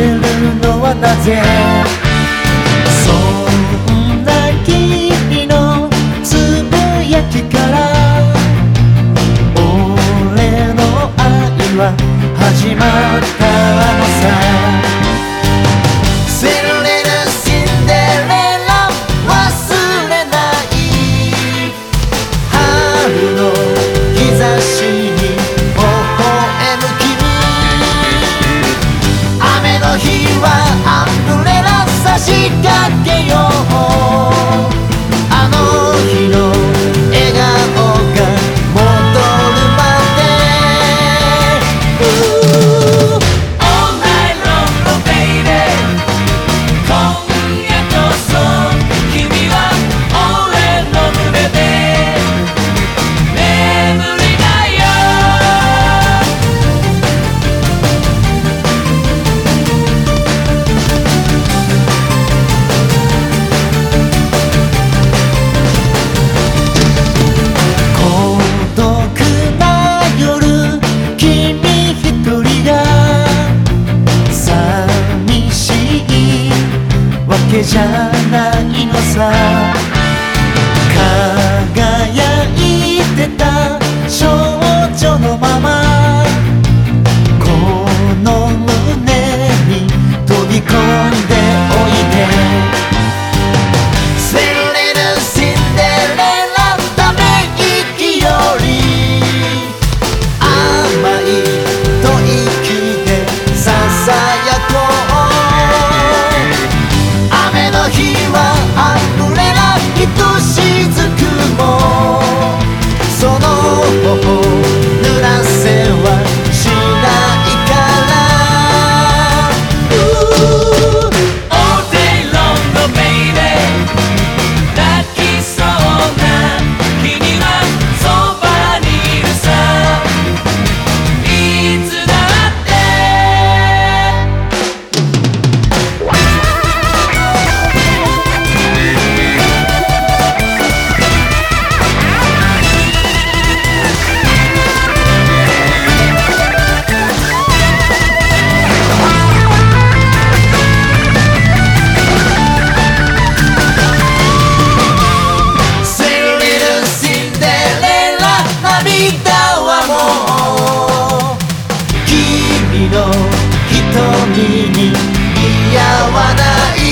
れるのはなぜ？けようけじゃないのさ。似合わない